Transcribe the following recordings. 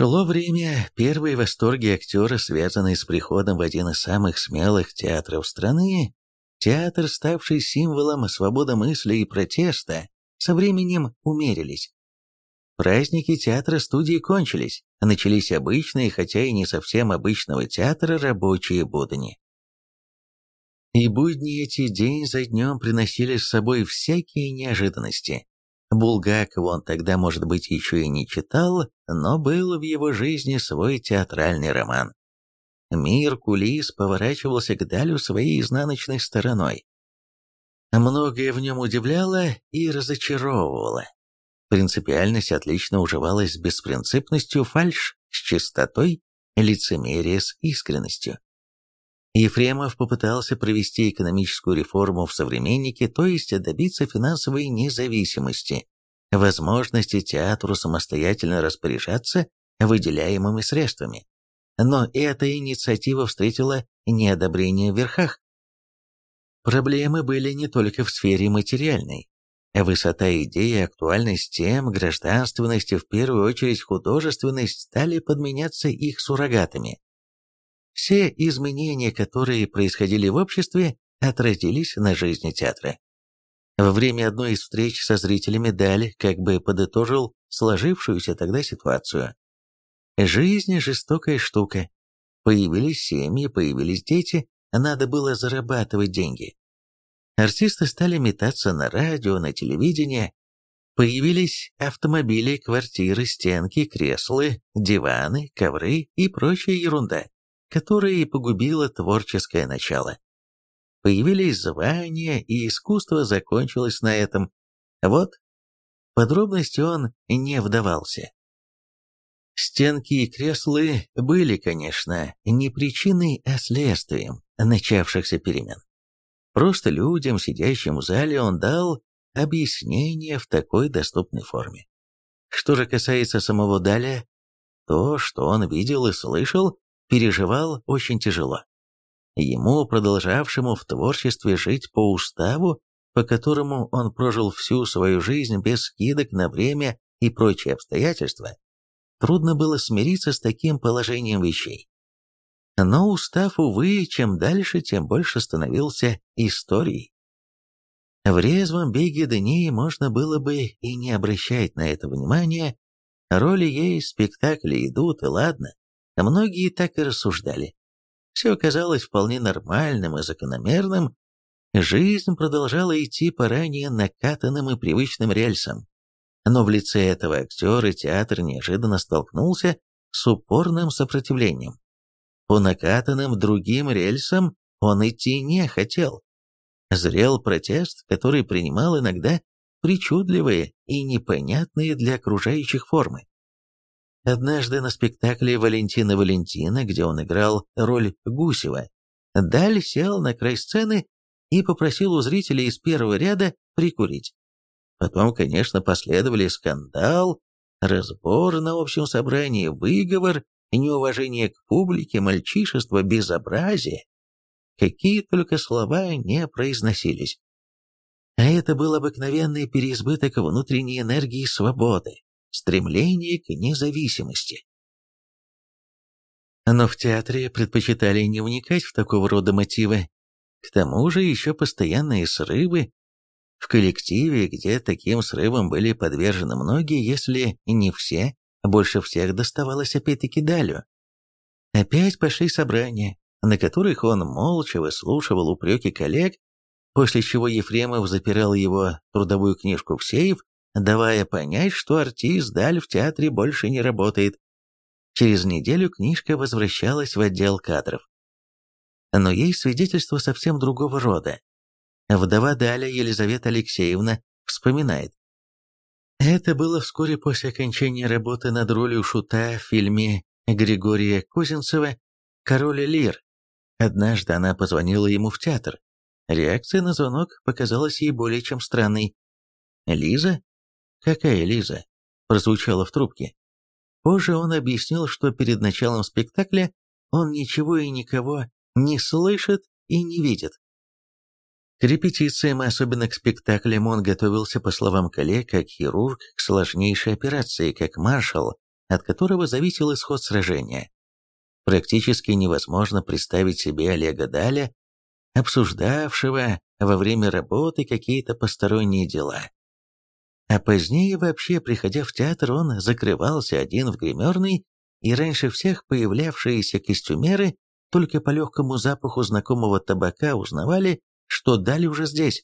Шло время, первые восторги актера, связанные с приходом в один из самых смелых театров страны, театр, ставший символом свободы мысли и протеста, со временем умерились. Праздники театра-студии кончились, начались обычные, хотя и не совсем обычного театра, рабочие будни. И будни эти день за днем приносили с собой всякие неожиданности. Булгакова он тогда, может быть, еще и не читал, но был в его жизни свой театральный роман. Мир кулис поворачивался к Далю своей изнаночной стороной. Многое в нем удивляло и разочаровывало. Принципиальность отлично уживалась с беспринципностью, фальшь с чистотой, лицемерие с искренностью. Ефремов попытался провести экономическую реформу в «Современнике», то есть добиться финансовой независимости, возможности театру самостоятельно распоряжаться выделяемыми средствами. Но эта инициатива встретила неодобрение в верхах. Проблемы были не только в сфере материальной. Высота идеи, актуальность тем, гражданственность и в первую очередь художественность стали подменяться их суррогатами. Все изменения, которые происходили в обществе, отразились на жизни театра. Во время одной из встреч со зрителями Даль как бы подытожил сложившуюся тогда ситуацию. Жизнь – жестокая штука. Появились семьи, появились дети, надо было зарабатывать деньги. Артисты стали метаться на радио, на телевидение. Появились автомобили, квартиры, стенки, кресла, диваны, ковры и прочая ерунда которое и погубило творческое начало. Появились звания, и искусство закончилось на этом. Вот, подробности он не вдавался. Стенки и креслы были, конечно, не причиной, а следствием начавшихся перемен. Просто людям, сидящим в зале, он дал объяснение в такой доступной форме. Что же касается самого Даля, то, что он видел и слышал, переживал очень тяжело. Ему, продолжавшему в творчестве жить по уставу, по которому он прожил всю свою жизнь без скидок на время и прочие обстоятельства, трудно было смириться с таким положением вещей. Но устав, увы, чем дальше, тем больше становился историей. В резвом беге дней можно было бы и не обращать на это внимания, роли есть, спектакли идут, и ладно. Многие так и рассуждали. Все казалось вполне нормальным и закономерным. Жизнь продолжала идти по ранее накатанным и привычным рельсам. Но в лице этого актера театр неожиданно столкнулся с упорным сопротивлением. По накатанным другим рельсам он идти не хотел. Зрел протест, который принимал иногда причудливые и непонятные для окружающих формы. Однажды на спектакле Валентина Валентина, где он играл роль Гусева, Даль сел на край сцены и попросил у зрителей из первого ряда прикурить. Потом, конечно, последовали скандал, разбор на общем собрании, выговор, неуважение к публике, мальчишество, безобразие. Какие только слова не произносились. А это был обыкновенный переизбыток внутренней энергии свободы, стремление к независимости. Но в театре предпочитали не вникать в такого рода мотивы. К тому же еще постоянные срывы. В коллективе, где таким срывам были подвержены многие, если не все, больше всех доставалось опять-таки Далю. Опять пошли собрания, на которых он молча выслушивал упреки коллег, после чего Ефремов запирал его трудовую книжку в сейф давая понять, что артист Даль в театре больше не работает. Через неделю книжка возвращалась в отдел кадров. Но есть свидетельство совсем другого рода. Вдова Даля Елизавета Алексеевна вспоминает. Это было вскоре после окончания работы над ролью Шута в фильме Григория Козинцева «Король Лир». Однажды она позвонила ему в театр. Реакция на звонок показалась ей более чем странной. Лиза «Какая Лиза?» прозвучало в трубке. Позже он объяснил, что перед началом спектакля он ничего и никого не слышит и не видит. К репетициям, особенно к спектаклям, он готовился, по словам коллег, как хирург к сложнейшей операции, как маршал, от которого зависел исход сражения. Практически невозможно представить себе Олега Даля, обсуждавшего во время работы какие-то посторонние дела. А позднее вообще, приходя в театр, он закрывался один в гримерной, и раньше всех появлявшиеся костюмеры только по легкому запаху знакомого табака узнавали, что Даль уже здесь.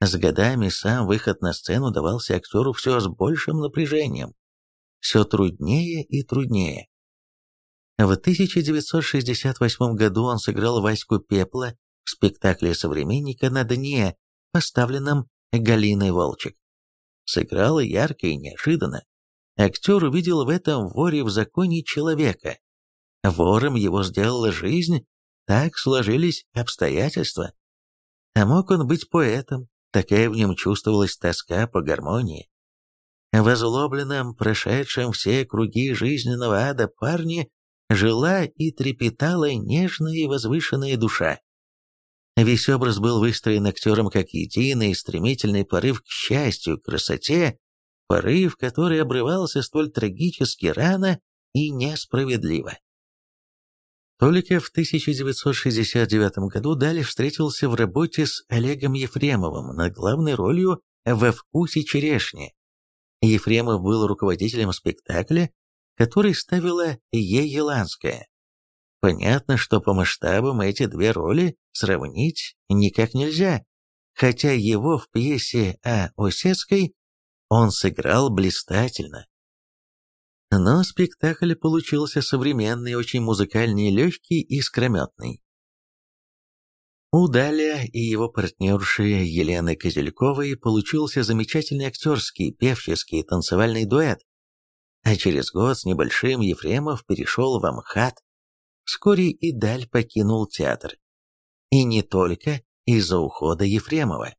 С годами сам выход на сцену давался актеру все с большим напряжением. Все труднее и труднее. В 1968 году он сыграл Ваську Пепла в спектакле современника на дне, поставленном Галиной Волчек. Сыграл ярко и неожиданно. Актер увидел в этом воре в законе человека. Вором его сделала жизнь, так сложились обстоятельства. А мог он быть поэтом, такая в нем чувствовалась тоска по гармонии. В озлобленном, прошедшем все круги жизненного ада парне жила и трепетала нежная и возвышенная душа. Весь образ был выстроен актером как единый стремительный порыв к счастью, красоте, порыв, который обрывался столь трагически рано и несправедливо. Только в 1969 году Дали встретился в работе с Олегом Ефремовым над главной ролью «Во вкусе черешни». Ефремов был руководителем спектакля, который ставила Е. Еланская. Понятно, что по масштабам эти две роли сравнить никак нельзя, хотя его в пьесе о Осетской он сыграл блистательно. Но спектакль получился современный, очень музыкальный, легкий и скрометный. У Даля и его партнерши Елены Козельковой получился замечательный актерский, певческий, танцевальный дуэт. А через год с небольшим Ефремов перешел в Амхат. Вскоре и Даль покинул театр. И не только из-за ухода Ефремова.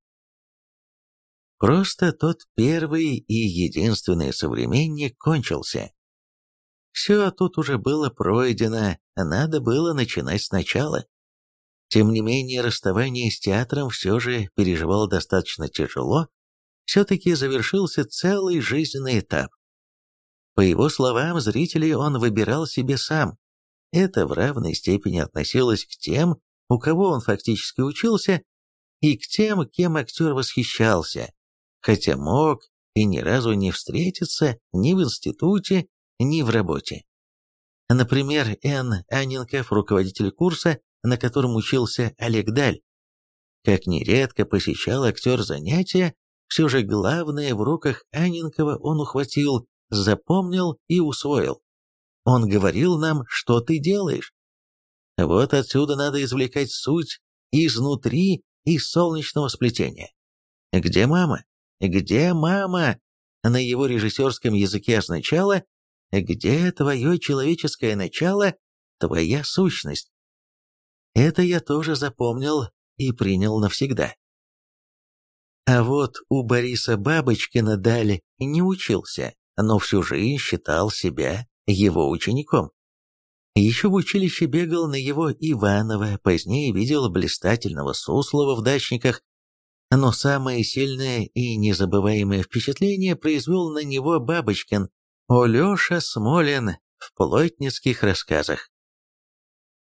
Просто тот первый и единственный современник кончился. Все тут уже было пройдено, надо было начинать сначала. Тем не менее, расставание с театром все же переживал достаточно тяжело, все-таки завершился целый жизненный этап. По его словам, зрителей он выбирал себе сам. Это в равной степени относилось к тем, у кого он фактически учился, и к тем, кем актер восхищался, хотя мог и ни разу не встретиться ни в институте, ни в работе. Например, Н. Анненков, руководитель курса, на котором учился Олег Даль. Как нередко посещал актер занятия, все же главное в руках Анненкова он ухватил, запомнил и усвоил. Он говорил нам, что ты делаешь. Вот отсюда надо извлекать суть изнутри из солнечного сплетения. Где мама? Где мама? На его режиссерском языке означало где твое человеческое начало, твоя сущность? Это я тоже запомнил и принял навсегда. А вот у Бориса Бабочкина Дали не учился, но всю жизнь считал себя его учеником. Еще в училище бегал на его Иванова, позднее видел блистательного Суслова в дачниках, но самое сильное и незабываемое впечатление произвел на него Бабочкин, Олеша Смолин в плотницких рассказах.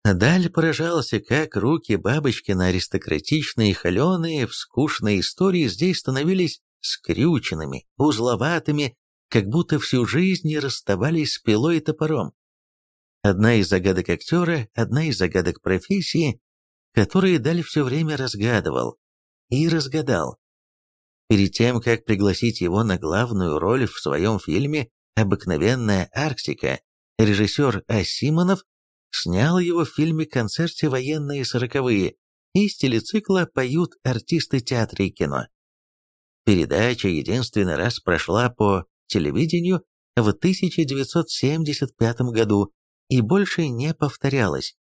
Даль поражался, как руки Бабочкина аристократичные, холеные, в скучной истории здесь становились скрюченными, узловатыми, как будто всю жизнь не расставались с пилой и топором. Одна из загадок актера, одна из загадок профессии, которые Даль все время разгадывал и разгадал. Перед тем, как пригласить его на главную роль в своем фильме «Обыкновенная Арктика», режиссер Асимонов снял его в фильме-концерте «Военные сороковые» из телецикла «Поют артисты театра и кино». Передача единственный раз прошла по телевидению в 1975 году и больше не повторялась.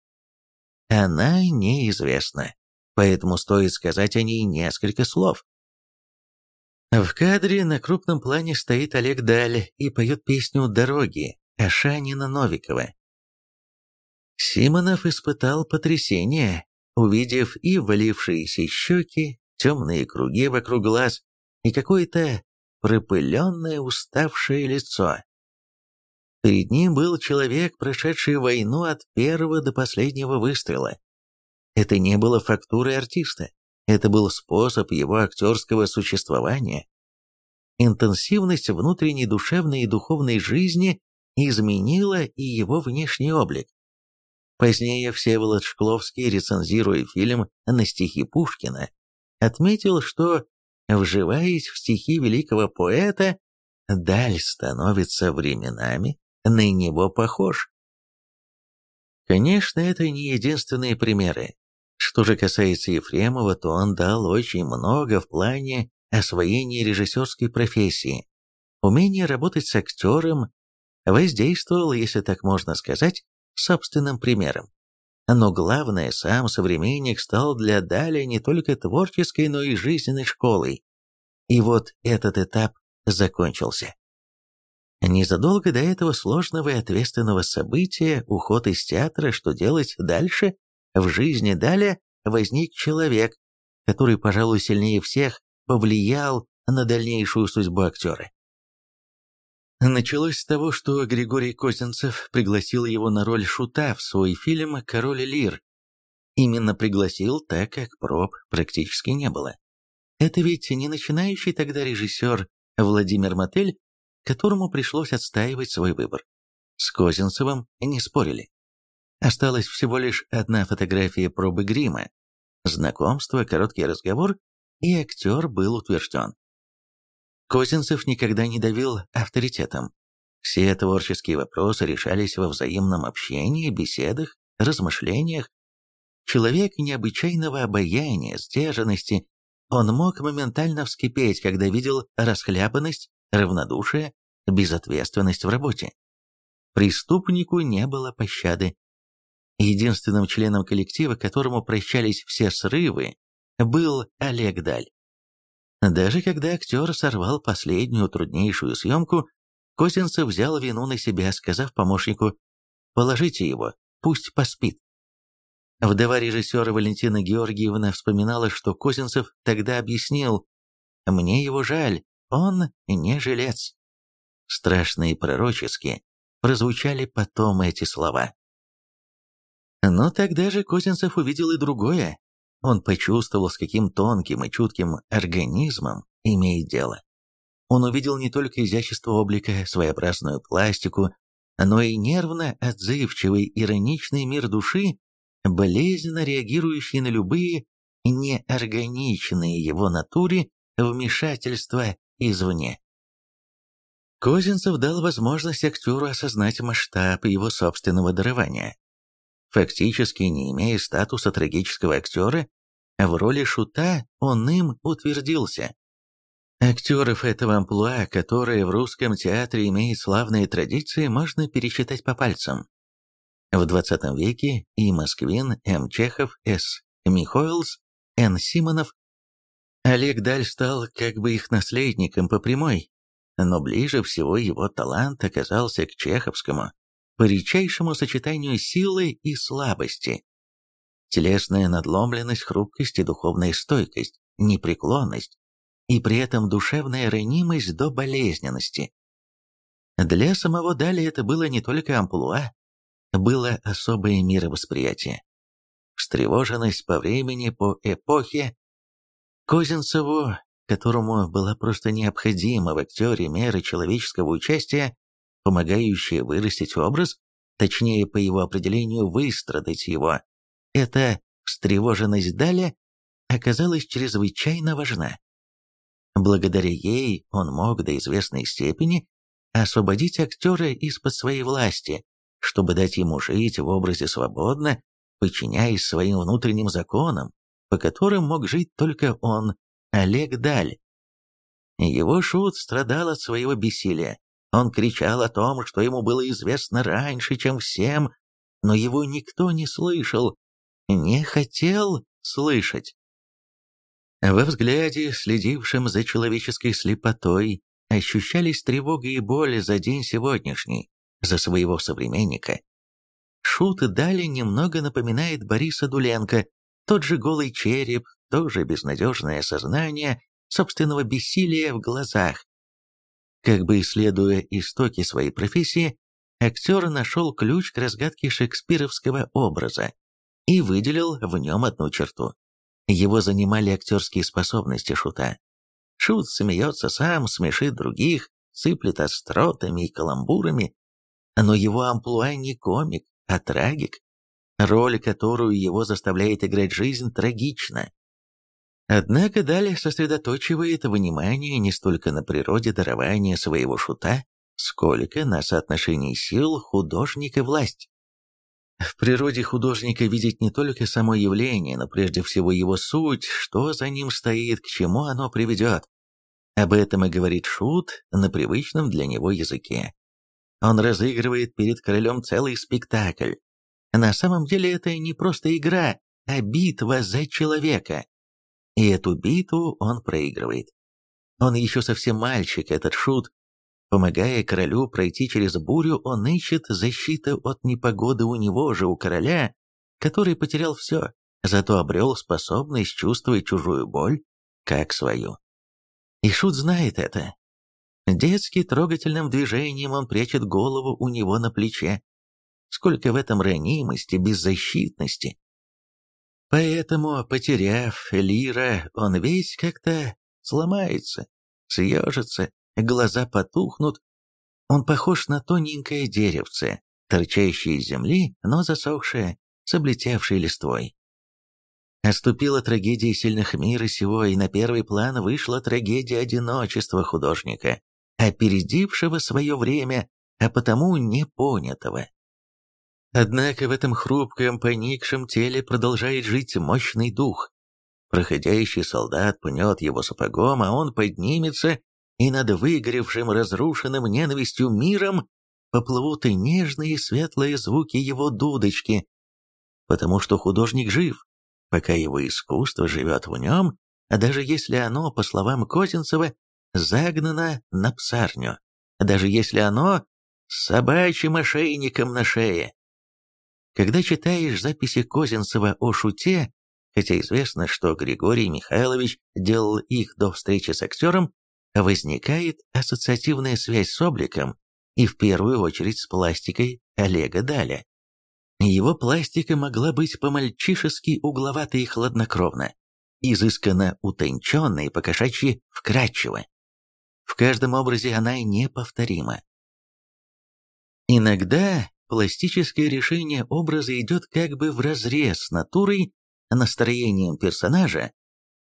Она неизвестна, поэтому стоит сказать о ней несколько слов. В кадре на крупном плане стоит Олег Даль и поет песню «Дороги» Ашанина Новикова. Симонов испытал потрясение, увидев и валившиеся щеки, темные круги вокруг глаз и какое-то пропыленное уставшее лицо. Перед ним был человек, прошедший войну от первого до последнего выстрела. Это не было фактурой артиста, это был способ его актерского существования. Интенсивность внутренней душевной и духовной жизни изменила и его внешний облик. Позднее Всеволод Шкловский, рецензируя фильм на стихи Пушкина, отметил, что, вживаясь в стихи великого поэта, Даль становится временами на него похож. Конечно, это не единственные примеры. Что же касается Ефремова, то он дал очень много в плане освоения режиссерской профессии. Умение работать с актером воздействовал, если так можно сказать, собственным примером. Но главное, сам современник стал для Дали не только творческой, но и жизненной школой. И вот этот этап закончился. Незадолго до этого сложного и ответственного события, уход из театра, что делать дальше, в жизни Даля возник человек, который, пожалуй, сильнее всех повлиял на дальнейшую судьбу актера. Началось с того, что Григорий Козинцев пригласил его на роль шута в свой фильм «Король Лир». Именно пригласил, так как проб практически не было. Это ведь не начинающий тогда режиссер Владимир Мотель, которому пришлось отстаивать свой выбор. С Козинцевым не спорили. Осталась всего лишь одна фотография пробы грима. Знакомство, короткий разговор, и актер был утвержден. Козинцев никогда не давил авторитетом. Все творческие вопросы решались во взаимном общении, беседах, размышлениях. Человек необычайного обаяния, сдержанности, он мог моментально вскипеть, когда видел расхлябанность, равнодушие, безответственность в работе. Преступнику не было пощады. Единственным членом коллектива, которому прощались все срывы, был Олег Даль. Даже когда актер сорвал последнюю труднейшую съемку, Козинцев взял вину на себя, сказав помощнику «Положите его, пусть поспит». Вдова режиссера Валентина Георгиевна вспоминала, что Козинцев тогда объяснил «Мне его жаль, он не жилец». Страшные и пророческие прозвучали потом эти слова. Но тогда же Козинцев увидел и другое. Он почувствовал, с каким тонким и чутким организмом имеет дело. Он увидел не только изящество облика, своеобразную пластику, но и нервно отзывчивый, ироничный мир души, болезненно реагирующий на любые неорганичные его натуре вмешательства извне. Козинцев дал возможность актеру осознать масштаб его собственного дарования. Фактически, не имея статуса трагического актера, в роли шута он им утвердился. Актеров этого амплуа, которые в русском театре имеют славные традиции, можно пересчитать по пальцам. В 20 веке и Москвин, М. Чехов, С. Михоэлс, Н. Симонов. Олег Даль стал как бы их наследником по прямой, но ближе всего его талант оказался к чеховскому, по сочетанию силы и слабости. Телесная надломленность, хрупкость и духовная стойкость, непреклонность и при этом душевная ранимость до болезненности. Для самого Дали это было не только амплуа, было особое мировосприятие. Встревоженность по времени, по эпохе. Козинцеву, которому была просто необходима в актере мера человеческого участия, помогающая вырастить образ, точнее, по его определению, выстрадать его, эта встревоженность Даля оказалась чрезвычайно важна. Благодаря ей он мог до известной степени освободить актера из-под своей власти, чтобы дать ему жить в образе свободно, подчиняясь своим внутренним законам, по которым мог жить только он, Олег Даль. Его шут страдал от своего бессилия. Он кричал о том, что ему было известно раньше, чем всем, но его никто не слышал, не хотел слышать. Во взгляде, следившем за человеческой слепотой, ощущались тревога и боль за день сегодняшний, за своего современника. Шут Дали немного напоминает Бориса Дуленко, тот же голый череп, тоже безнадежное сознание собственного бессилия в глазах. Как бы исследуя истоки своей профессии, актер нашел ключ к разгадке шекспировского образа и выделил в нем одну черту. Его занимали актерские способности Шута. Шут смеется сам, смешит других, сыплет остротами и каламбурами, но его амплуа не комик, а трагик. Роль, которую его заставляет играть жизнь, трагична. Однако далее сосредоточивает внимание не столько на природе дарования своего шута, сколько на соотношении сил художника власть. В природе художника видеть не только само явление, но прежде всего его суть, что за ним стоит, к чему оно приведет. Об этом и говорит Шут на привычном для него языке. Он разыгрывает перед королем целый спектакль. На самом деле это не просто игра, а битва за человека. И эту битву он проигрывает. Он еще совсем мальчик, этот Шут, Помогая королю пройти через бурю, он ищет защиты от непогоды у него же, у короля, который потерял все, зато обрел способность чувствовать чужую боль, как свою. И Шут знает это. Детски трогательным движением он прячет голову у него на плече. Сколько в этом ранимости, беззащитности. Поэтому, потеряв Лира, он весь как-то сломается, съежится, глаза потухнут. Он похож на тоненькое деревце, торчащее из земли, но засохшее, с облетевшей листвой. Оступила трагедия сильных мира сего, и на первый план вышла трагедия одиночества художника, опередившего свое время, а потому непонятого. Однако в этом хрупком, поникшем теле продолжает жить мощный дух. Проходящий солдат пнет его сапогом, а он поднимется и над выгоревшим, разрушенным ненавистью миром поплывут и нежные светлые звуки его дудочки, потому что художник жив, пока его искусство живет в нем, а даже если оно, по словам Козинцева, загнано на псарню, даже если оно с собачьим ошейником на шее. Когда читаешь записи Козинцева о шуте, хотя известно, что Григорий Михайлович делал их до встречи с актером, возникает ассоциативная связь с обликом и в первую очередь с пластикой Олега Даля. Его пластика могла быть по-мальчишески угловатой и хладнокровна, изысканно утонченна и покошачьи вкрадчива. В каждом образе она неповторима. Иногда пластическое решение образа идет как бы вразрез с натурой, настроением персонажа,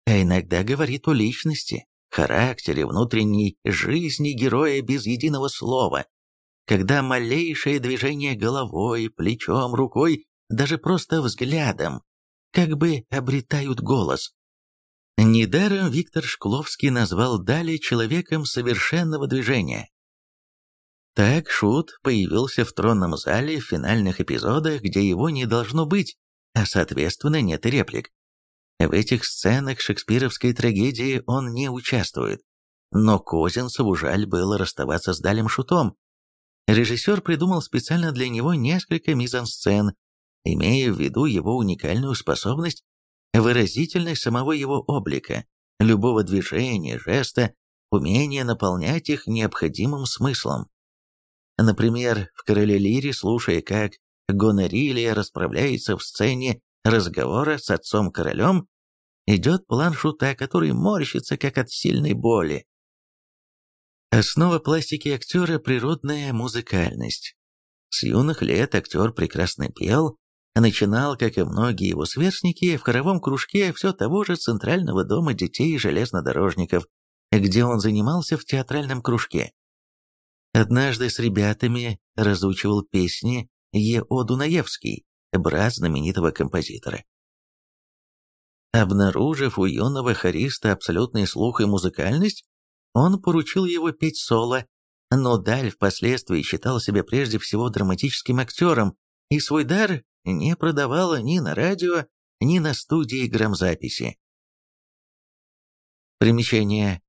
а иногда говорит о личности, характере, внутренней жизни героя без единого слова, когда малейшее движение головой, плечом, рукой, даже просто взглядом, как бы обретают голос. Недаром Виктор Шкловский назвал Дали человеком совершенного движения. Так Шут появился в тронном зале в финальных эпизодах, где его не должно быть, а соответственно нет и реплик. В этих сценах шекспировской трагедии он не участвует. Но Козинцеву жаль было расставаться с Далем Шутом. Режиссер придумал специально для него несколько мизансцен, имея в виду его уникальную способность, выразительность самого его облика, любого движения, жеста, умение наполнять их необходимым смыслом. Например, в «Короле Лире», слушая, как Гонорилия расправляется в сцене разговора с отцом-королем идет план шута, который морщится, как от сильной боли. Основа пластики актера – природная музыкальность. С юных лет актер прекрасно пел, начинал, как и многие его сверстники, в хоровом кружке все того же Центрального дома детей и железнодорожников, где он занимался в театральном кружке. Однажды с ребятами разучивал песни Е.О. Дунаевский, брат знаменитого композитора. Обнаружив у юного хориста абсолютный слух и музыкальность, он поручил его петь соло, но Даль впоследствии считал себя прежде всего драматическим актером и свой дар не продавал ни на радио, ни на студии грамзаписи. Примечание.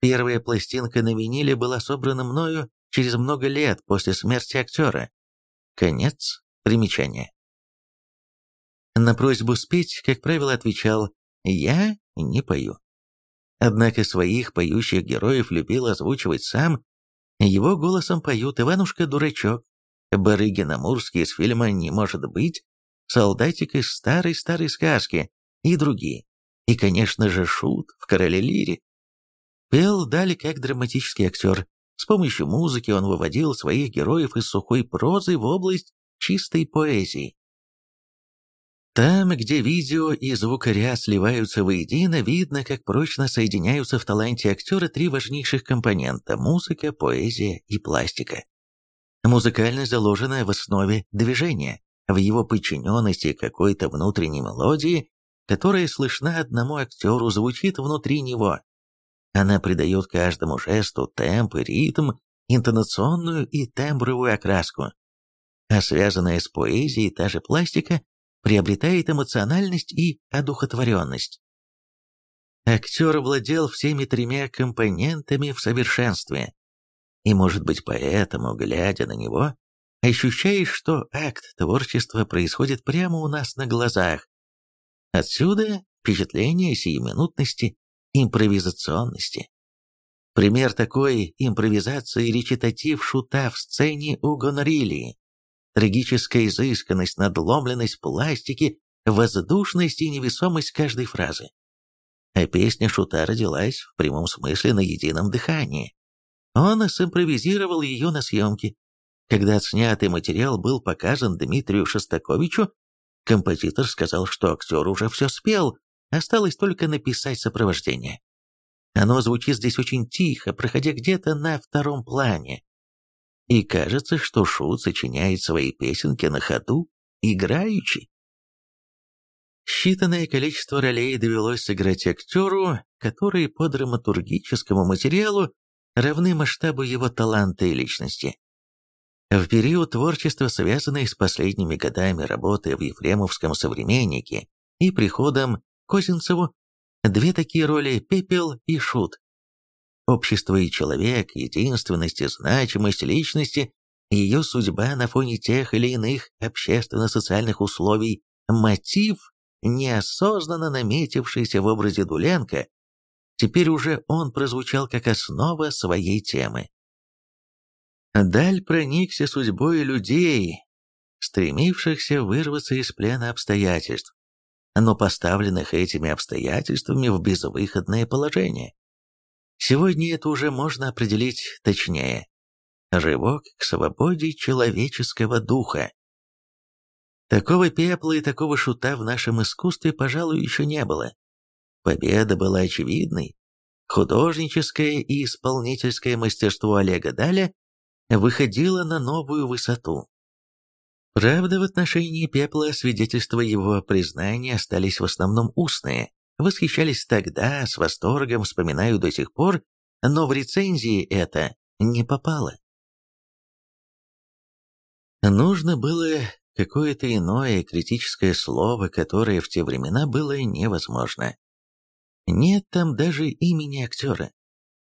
Первая пластинка на виниле была собрана мною через много лет после смерти актера. Конец примечания. На просьбу спеть, как правило, отвечал «Я не пою». Однако своих поющих героев любил озвучивать сам. Его голосом поют Иванушка-дурачок, Барыгин-Амурский из фильма «Не может быть», солдатик из старой-старой сказки и другие. И, конечно же, Шут в «Короле Лире». Пел Дали как драматический актер. С помощью музыки он выводил своих героев из сухой прозы в область чистой поэзии. Там, где видео и звукоряд сливаются воедино, видно, как прочно соединяются в таланте актера три важнейших компонента – музыка, поэзия и пластика. Музыкальность заложена в основе движения, в его подчиненности какой-то внутренней мелодии, которая слышна одному актеру, звучит внутри него. Она придает каждому жесту темп и ритм, интонационную и тембровую окраску. А связанная с поэзией та же пластика приобретает эмоциональность и одухотворенность. Актер владел всеми тремя компонентами в совершенстве. И, может быть, поэтому, глядя на него, ощущаешь, что акт творчества происходит прямо у нас на глазах. Отсюда впечатление сиюминутности, импровизационности. Пример такой импровизации речитатив шута в сцене у Гонорилии трагическая изысканность, надломленность пластики, воздушность и невесомость каждой фразы. А песня Шута родилась в прямом смысле на едином дыхании. Он симпровизировал ее на съемке. Когда отснятый материал был показан Дмитрию Шостаковичу, композитор сказал, что актер уже все спел, осталось только написать сопровождение. Оно звучит здесь очень тихо, проходя где-то на втором плане, и кажется, что Шут сочиняет свои песенки на ходу, играючи. Считанное количество ролей довелось сыграть актеру, которые по драматургическому материалу равны масштабу его таланта и личности. В период творчества, связанный с последними годами работы в Ефремовском «Современнике» и приходом Козинцеву, две такие роли «Пепел» и «Шут» Общество и человек, единственность и значимость личности, ее судьба на фоне тех или иных общественно-социальных условий, мотив, неосознанно наметившийся в образе Дуленко, теперь уже он прозвучал как основа своей темы. Даль проникся судьбой людей, стремившихся вырваться из плена обстоятельств, но поставленных этими обстоятельствами в безвыходное положение. Сегодня это уже можно определить точнее. Рывок к свободе человеческого духа. Такого пепла и такого шута в нашем искусстве, пожалуй, еще не было. Победа была очевидной. Художническое и исполнительское мастерство Олега Даля выходило на новую высоту. Правда, в отношении пепла свидетельства его признания остались в основном устные, восхищались тогда, с восторгом вспоминаю до сих пор, но в рецензии это не попало. Нужно было какое-то иное критическое слово, которое в те времена было невозможно. Нет там даже имени актера.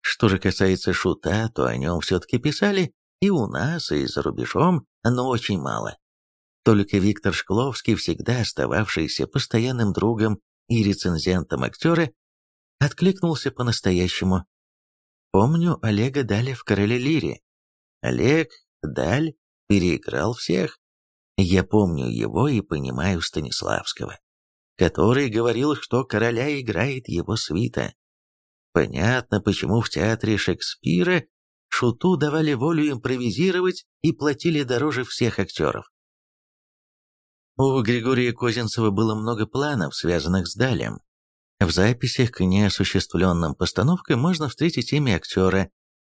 Что же касается Шута, то о нем все-таки писали и у нас, и за рубежом, но очень мало. Только Виктор Шкловский, всегда остававшийся постоянным другом и рецензентом актера, откликнулся по-настоящему. Помню Олега Даля в «Короле Лире». Олег Даль переиграл всех. Я помню его и понимаю Станиславского, который говорил, что короля играет его свита. Понятно, почему в театре Шекспира Шуту давали волю импровизировать и платили дороже всех актеров. У Григория Козинцева было много планов, связанных с Далем. В записях к неосуществленным постановкам можно встретить имя актера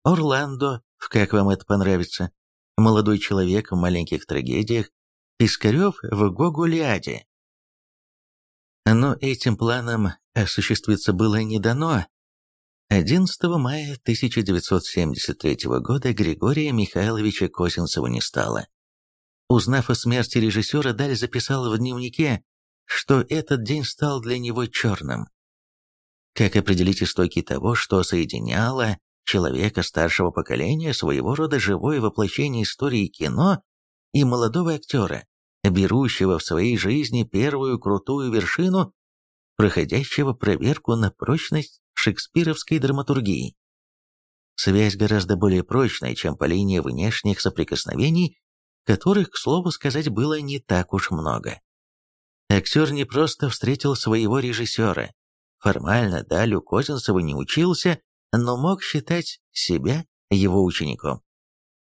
Орландо в «Как вам это понравится», молодой человек в маленьких трагедиях, Пискарев в «Гоголиаде». Но этим планам осуществиться было не дано. 11 мая 1973 года Григория Михайловича Козинцева не стало. Узнав о смерти режиссера, Даль записал в дневнике, что этот день стал для него черным. Как определить истоки того, что соединяло человека старшего поколения, своего рода живое воплощение истории кино и молодого актера, берущего в своей жизни первую крутую вершину, проходящего проверку на прочность шекспировской драматургии. Связь гораздо более прочная, чем по линии внешних соприкосновений которых, к слову сказать, было не так уж много. Актер не просто встретил своего режиссера. Формально Далю Козинцеву не учился, но мог считать себя его учеником.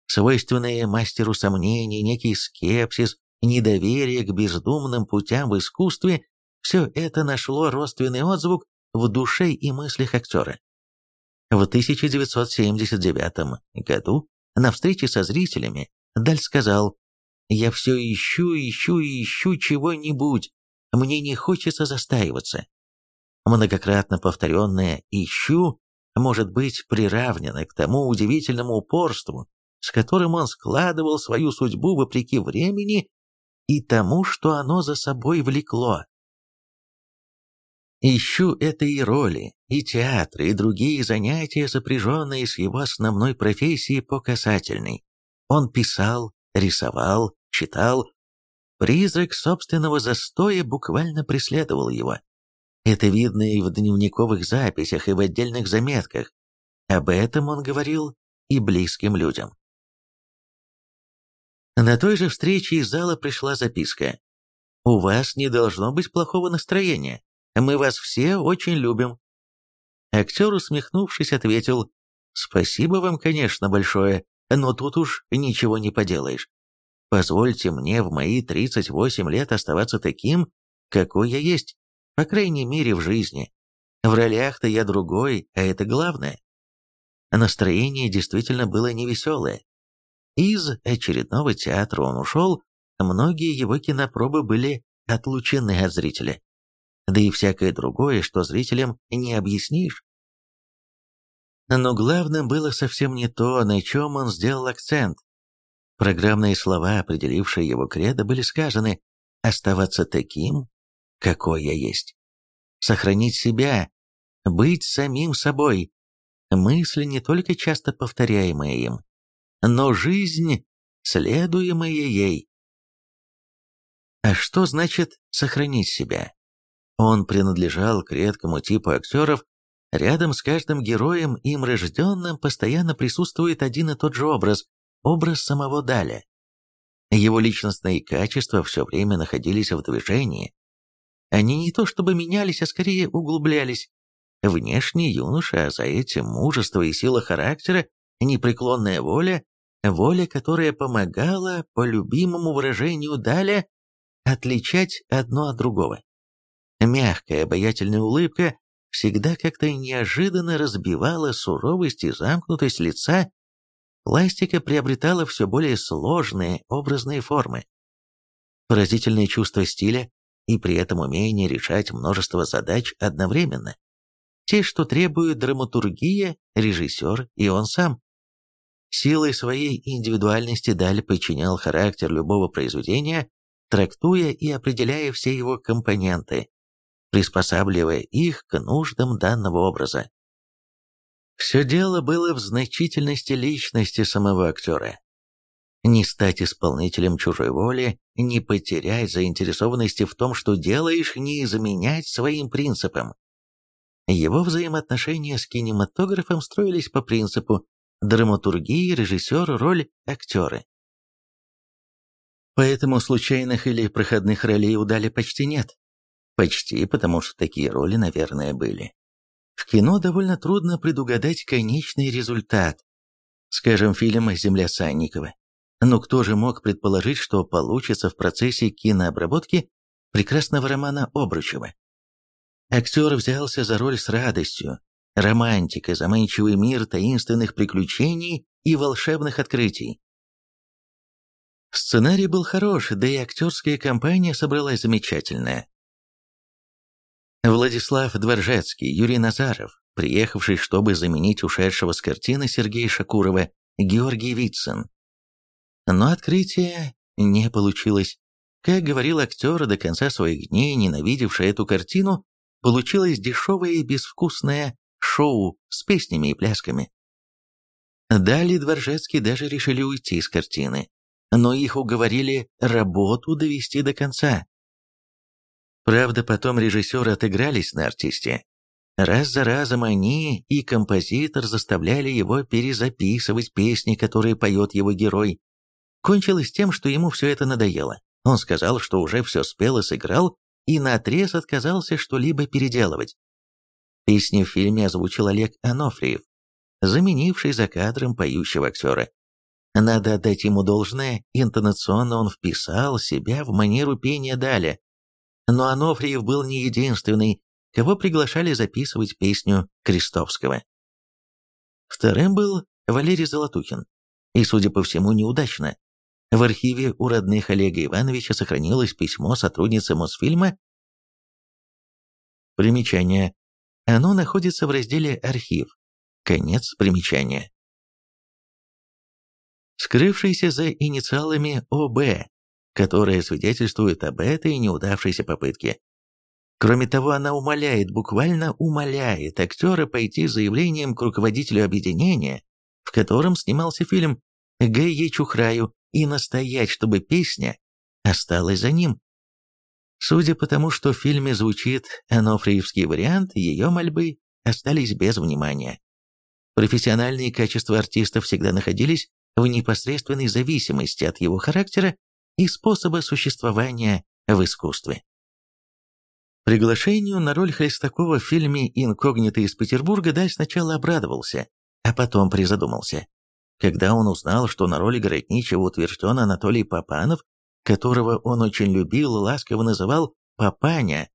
Свойственные мастеру сомнений, некий скепсис, недоверие к бездумным путям в искусстве – все это нашло родственный отзвук в душе и мыслях актера. В 1979 году на встрече со зрителями Даль сказал «Я все ищу, ищу ищу чего-нибудь, мне не хочется застаиваться». Многократно повторенное «ищу» может быть приравнено к тому удивительному упорству, с которым он складывал свою судьбу вопреки времени и тому, что оно за собой влекло. Ищу это и роли, и театры, и другие занятия, сопряженные с его основной профессией по касательной. Он писал, рисовал, читал. Призрак собственного застоя буквально преследовал его. Это видно и в дневниковых записях, и в отдельных заметках. Об этом он говорил и близким людям. На той же встрече из зала пришла записка. «У вас не должно быть плохого настроения. Мы вас все очень любим». Актер, усмехнувшись, ответил, «Спасибо вам, конечно, большое, но тут уж ничего не поделаешь. Позвольте мне в мои 38 лет оставаться таким, какой я есть, по крайней мере в жизни. В ролях-то я другой, а это главное». Настроение действительно было невеселое. Из очередного театра он ушел, многие его кинопробы были отлучены от зрителя да и всякое другое, что зрителям не объяснишь. Но главным было совсем не то, на чем он сделал акцент. Программные слова, определившие его кредо, были сказаны «оставаться таким, какой я есть», «сохранить себя», «быть самим собой», мысли, не только часто повторяемые им, но жизнь, следуемая ей. А что значит «сохранить себя»? Он принадлежал к редкому типу актеров, рядом с каждым героем, им рожденным, постоянно присутствует один и тот же образ, образ самого Даля. Его личностные качества все время находились в движении. Они не то чтобы менялись, а скорее углублялись. Внешне юноша, а за этим мужество и сила характера, непреклонная воля, воля, которая помогала, по любимому выражению Даля, отличать одно от другого. Мягкая, обаятельная улыбка всегда как-то неожиданно разбивала суровость и замкнутость лица, пластика приобретала все более сложные образные формы. Поразительное чувство стиля и при этом умение решать множество задач одновременно. Те, что требуют драматургия, режиссер и он сам. Силой своей индивидуальности Даль подчинял характер любого произведения, трактуя и определяя все его компоненты, приспосабливая их к нуждам данного образа. Все дело было в значительности личности самого актера. Не стать исполнителем чужой воли, не потерять заинтересованности в том, что делаешь, не изменять своим принципам. Его взаимоотношения с кинематографом строились по принципу драматургии, режиссер, роль, актеры. Поэтому случайных или проходных ролей у Дали почти нет. Почти, потому что такие роли, наверное, были. В кино довольно трудно предугадать конечный результат. Скажем, фильм «Земля Санникова». Но кто же мог предположить, что получится в процессе кинообработки прекрасного романа Обручева? Актер взялся за роль с радостью. Романтика, заманчивый мир таинственных приключений и волшебных открытий. Сценарий был хорош, да и актерская компания собралась замечательная. Владислав Дворжецкий, Юрий Назаров, приехавший, чтобы заменить ушедшего с картины Сергея Шакурова, Георгий Вицин. Но открытие не получилось. Как говорил актер до конца своих дней, ненавидевший эту картину, получилось дешевое и безвкусное шоу с песнями и плясками. Далее Дворжецкий даже решили уйти с картины, но их уговорили работу довести до конца. Правда, потом режиссеры отыгрались на артисте. Раз за разом они и композитор заставляли его перезаписывать песни, которые поет его герой. Кончилось тем, что ему все это надоело. Он сказал, что уже все спел и сыграл, и наотрез отказался что-либо переделывать. Песни в фильме озвучил Олег Анофриев, заменивший за кадром поющего актера. Надо отдать ему должное, интонационно он вписал себя в манеру пения Даля. Но Анофриев был не единственный, кого приглашали записывать песню Крестовского. Вторым был Валерий Золотухин, и, судя по всему, неудачно. В архиве у родных Олега Ивановича сохранилось письмо сотрудницы Мосфильма. Примечание. Оно находится в разделе «Архив». Конец примечания. Скрывшийся за инициалами ОБ, которая свидетельствует об этой неудавшейся попытке. Кроме того, она умоляет, буквально умоляет актера пойти с заявлением к руководителю объединения, в котором снимался фильм Г. Чухраю, и настоять, чтобы песня осталась за ним. Судя по тому, что в фильме звучит анофриевский вариант, ее мольбы остались без внимания. Профессиональные качества артиста всегда находились в непосредственной зависимости от его характера и способа существования в искусстве. Приглашению на роль Хлестакова в фильме «Инкогнито из Петербурга» Даль сначала обрадовался, а потом призадумался. Когда он узнал, что на роли Городничего утвержден Анатолий Папанов, которого он очень любил и ласково называл «папаня»,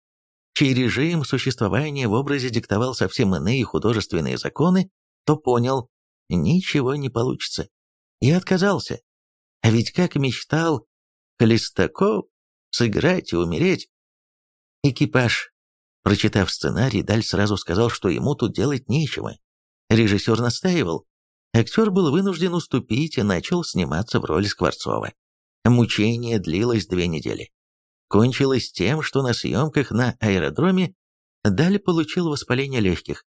чей режим существования в образе диктовал совсем иные художественные законы, то понял, ничего не получится. И отказался. А ведь как мечтал Хлестаков сыграть и умереть. Экипаж, прочитав сценарий, Даль сразу сказал, что ему тут делать нечего. Режиссер настаивал, актер был вынужден уступить и начал сниматься в роли Скворцова. Мучение длилось две недели. Кончилось тем, что на съемках на аэродроме Даль получил воспаление легких.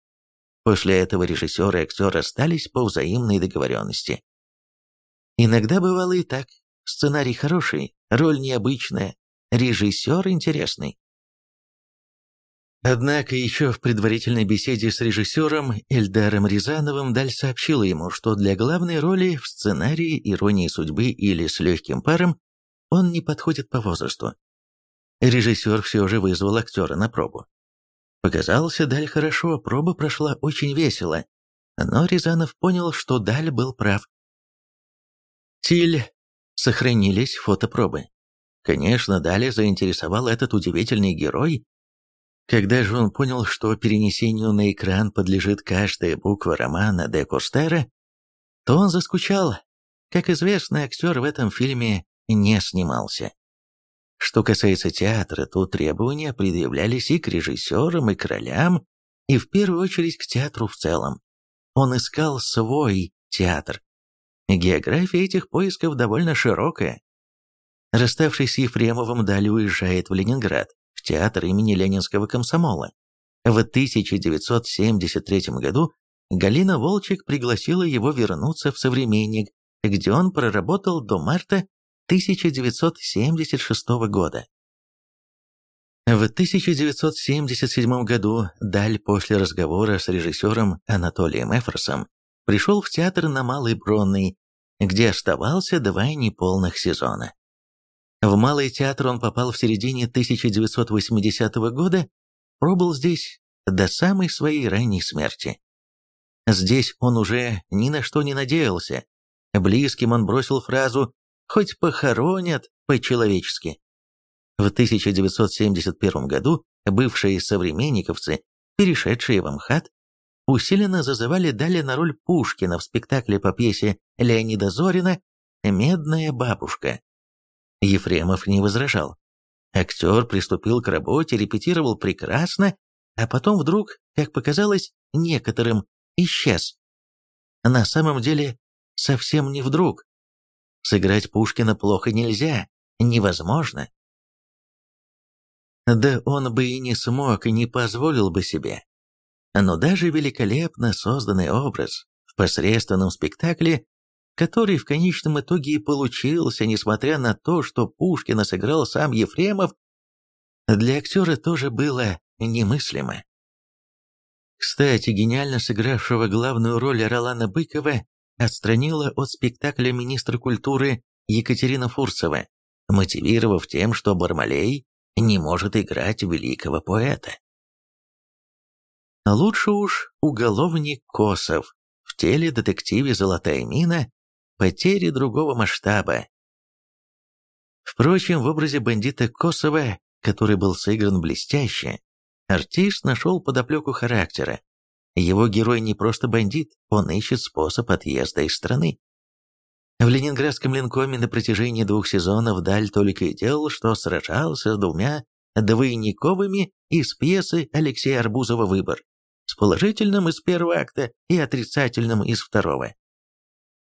После этого режиссер и актер расстались по взаимной договоренности. Иногда бывало и так. Сценарий хороший, роль необычная, режиссер интересный. Однако еще в предварительной беседе с режиссером Эльдаром Рязановым Даль сообщила ему, что для главной роли в сценарии «Иронии судьбы» или «С легким паром» он не подходит по возрасту. Режиссер все же вызвал актера на пробу. Показался Даль хорошо, проба прошла очень весело, но Рязанов понял, что Даль был прав. Тиль сохранились фотопробы. Конечно, Даля заинтересовал этот удивительный герой, когда же он понял, что перенесению на экран подлежит каждая буква романа де Костера, то он заскучал. Как известно, актер в этом фильме не снимался. Что касается театра, то требования предъявлялись и к режиссерам, и к ролям, и в первую очередь к театру в целом. Он искал свой театр. География этих поисков довольно широкая. Расставшись с Ефремовым, Дали уезжает в Ленинград театр имени Ленинского комсомола. В 1973 году Галина Волчек пригласила его вернуться в «Современник», где он проработал до марта 1976 года. В 1977 году Даль после разговора с режиссером Анатолием Эфросом пришел в театр на Малый Бронный, где оставался два неполных сезона. В Малый театр он попал в середине 1980 года, пробыл здесь до самой своей ранней смерти. Здесь он уже ни на что не надеялся. Близким он бросил фразу «хоть похоронят по-человечески». В 1971 году бывшие современниковцы, перешедшие в Амхат, усиленно зазывали далее на роль Пушкина в спектакле по пьесе Леонида Зорина «Медная бабушка». Ефремов не возражал. Актер приступил к работе, репетировал прекрасно, а потом вдруг, как показалось некоторым, исчез. На самом деле, совсем не вдруг. Сыграть Пушкина плохо нельзя, невозможно. Да он бы и не смог, и не позволил бы себе. Но даже великолепно созданный образ в посредственном спектакле который в конечном итоге и получился, несмотря на то, что Пушкина сыграл сам Ефремов, для актера тоже было немыслимо. Кстати, гениально сыгравшего главную роль Ролана Быкова отстранила от спектакля министра культуры Екатерина Фурцева, мотивировав тем, что Бармалей не может играть великого поэта. Лучше уж уголовник Косов в теле-детективе «Золотая мина» потери другого масштаба. Впрочем, в образе бандита Косова, который был сыгран блестяще, артист нашел подоплеку характера. Его герой не просто бандит, он ищет способ отъезда из страны. В ленинградском линкоме на протяжении двух сезонов Даль только и делал, что сражался с двумя двойниковыми из пьесы Алексея Арбузова «Выбор», с положительным из первого акта и отрицательным из второго.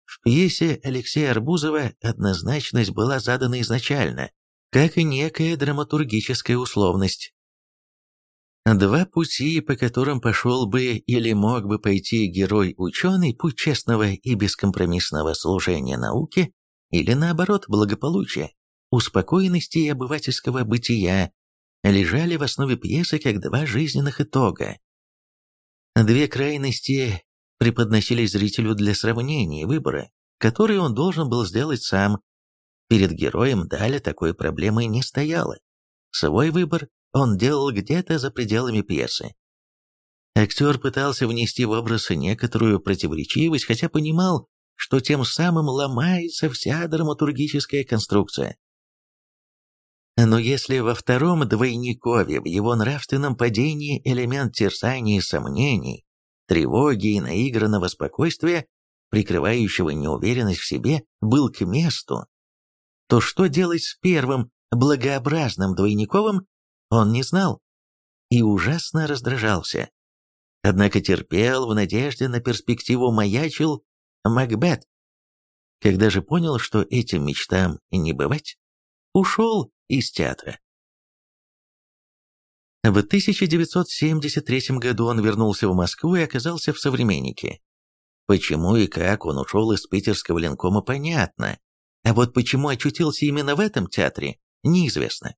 В пьесе Алексея Арбузова однозначность была задана изначально, как и некая драматургическая условность. Два пути, по которым пошел бы или мог бы пойти герой-ученый, путь честного и бескомпромиссного служения науке, или наоборот, благополучия, успокоенности и обывательского бытия, лежали в основе пьесы как два жизненных итога. Две крайности преподносились зрителю для сравнения и выбора, который он должен был сделать сам. Перед героем Даля такой проблемы не стояло. Свой выбор он делал где-то за пределами пьесы. Актер пытался внести в образ некоторую противоречивость, хотя понимал, что тем самым ломается вся драматургическая конструкция. Но если во втором двойникове в его нравственном падении элемент терзаний и сомнений, тревоги и наигранного спокойствия, прикрывающего неуверенность в себе, был к месту, то что делать с первым благообразным двойниковым, он не знал и ужасно раздражался. Однако терпел в надежде на перспективу маячил Макбет. Когда же понял, что этим мечтам не бывать, ушел из театра. В 1973 году он вернулся в Москву и оказался в «Современнике». Почему и как он ушел из питерского линкома, понятно. А вот почему очутился именно в этом театре, неизвестно.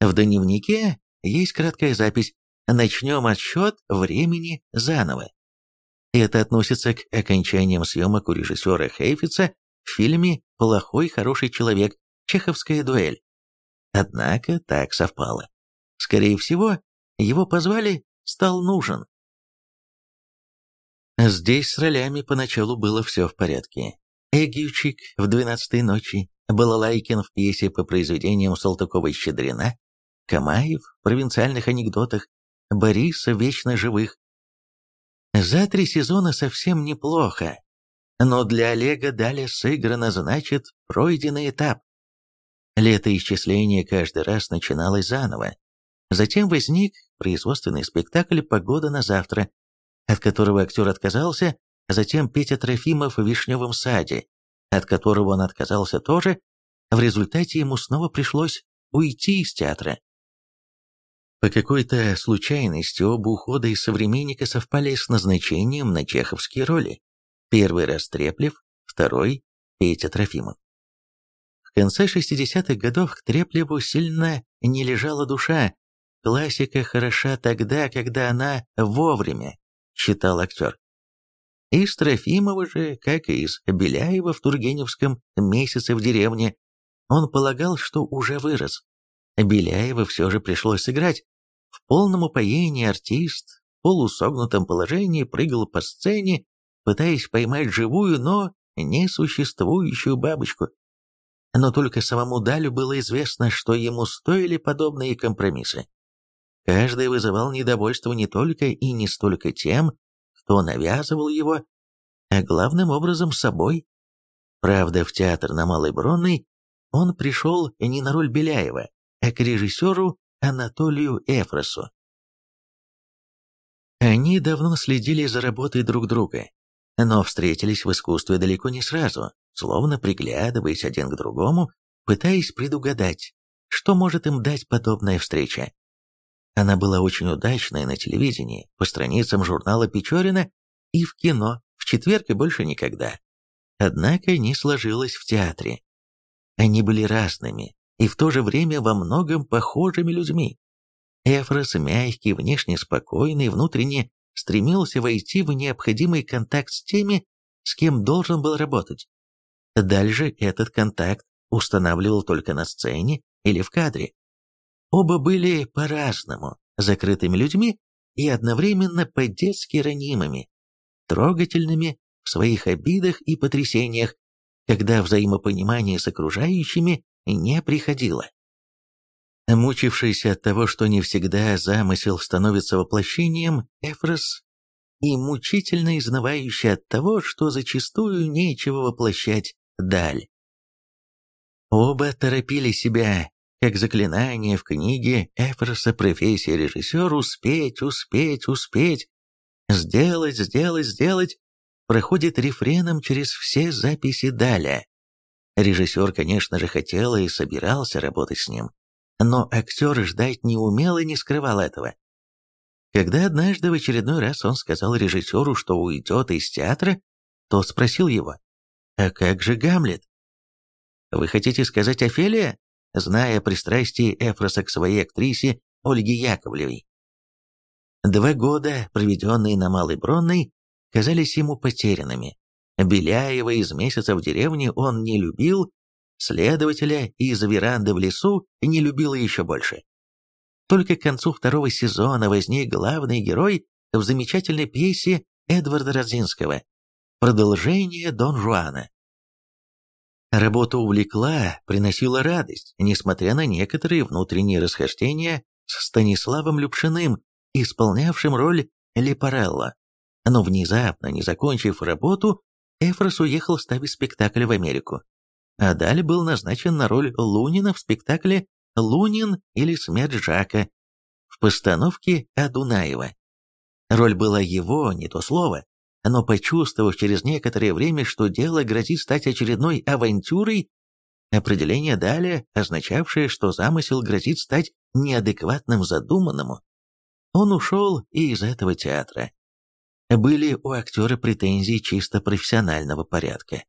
В дневнике есть краткая запись «Начнем отсчет времени заново». Это относится к окончаниям съемок у режиссера Хейфица в фильме «Плохой хороший человек. Чеховская дуэль». Однако так совпало. Скорее всего, его позвали, стал нужен. Здесь с ролями поначалу было все в порядке. Эгичик в «Двенадцатой ночи», Балалайкин в пьесе по произведениям Салтыкова-Щедрина, Камаев в провинциальных анекдотах, Бориса вечно живых. За три сезона совсем неплохо, но для Олега далее сыграно значит пройденный этап. Летоисчисление каждый раз начиналось заново. Затем возник производственный спектакль «Погода на завтра», от которого актер отказался, затем Петя Трофимов в «Вишневом саде», от которого он отказался тоже, в результате ему снова пришлось уйти из театра. По какой-то случайности оба ухода из «Современника» совпали с назначением на чеховские роли. Первый раз Треплев, второй – Петя Трофимов. Конце 60-х годов к Треплеву сильно не лежала душа. Классика хороша тогда, когда она вовремя, считал актер. Из Трофимова же, как и из Беляева в Тургеневском «Месяце в деревне», он полагал, что уже вырос. Беляева все же пришлось сыграть. В полном упоении артист в полусогнутом положении прыгал по сцене, пытаясь поймать живую, но несуществующую бабочку. Но только самому Далю было известно, что ему стоили подобные компромиссы. Каждый вызывал недовольство не только и не столько тем, кто навязывал его, а главным образом собой. Правда, в театр на Малой Бронной он пришел не на роль Беляева, а к режиссеру Анатолию Эфросу. Они давно следили за работой друг друга, но встретились в искусстве далеко не сразу, словно приглядываясь один к другому, пытаясь предугадать, что может им дать подобная встреча. Она была очень удачной на телевидении, по страницам журнала Печорина и в кино, в четверг и больше никогда. Однако не сложилось в театре. Они были разными и в то же время во многом похожими людьми. Эфрос, мягкий, внешне спокойный, внутренне стремился войти в необходимый контакт с теми, с кем должен был работать. Дальше этот контакт устанавливал только на сцене или в кадре. Оба были по-разному закрытыми людьми и одновременно по-детски ранимыми, трогательными в своих обидах и потрясениях, когда взаимопонимание с окружающими не приходило. Мучившийся от того, что не всегда замысел становится воплощением, Эфрос, и мучительно изнывающий от того, что зачастую нечего воплощать даль. Оба торопили себя, как заклинание в книге Эфроса «Профессия режиссер» «Успеть, успеть, успеть», «Сделать, сделать, сделать» проходит рефреном через все записи Даля. Режиссер, конечно же, хотел и собирался работать с ним, но актер ждать не умел и не скрывал этого. Когда однажды в очередной раз он сказал режиссеру, что уйдет из театра, тот спросил его, «А как же Гамлет?» «Вы хотите сказать Офелия?» зная пристрастие Эфроса к своей актрисе Ольге Яковлевой. Два года, проведенные на Малой Бронной, казались ему потерянными. Беляева из месяца в деревне он не любил, следователя из веранды в лесу не любил еще больше. Только к концу второго сезона возник главный герой в замечательной пьесе Эдварда Родзинского «Продолжение Дон Жуана». Работа увлекла, приносила радость, несмотря на некоторые внутренние расхождения с Станиславом Любшиным, исполнявшим роль Лепарелло. Но внезапно, не закончив работу, Эфрос уехал ставить спектакль в Америку. А далее был назначен на роль Лунина в спектакле «Лунин или смерть Жака» в постановке Адунаева. Роль была его, не то слово, но почувствовав через некоторое время, что дело грозит стать очередной авантюрой, определение далее, означавшее, что замысел грозит стать неадекватным задуманному, он ушел и из этого театра. Были у актера претензии чисто профессионального порядка.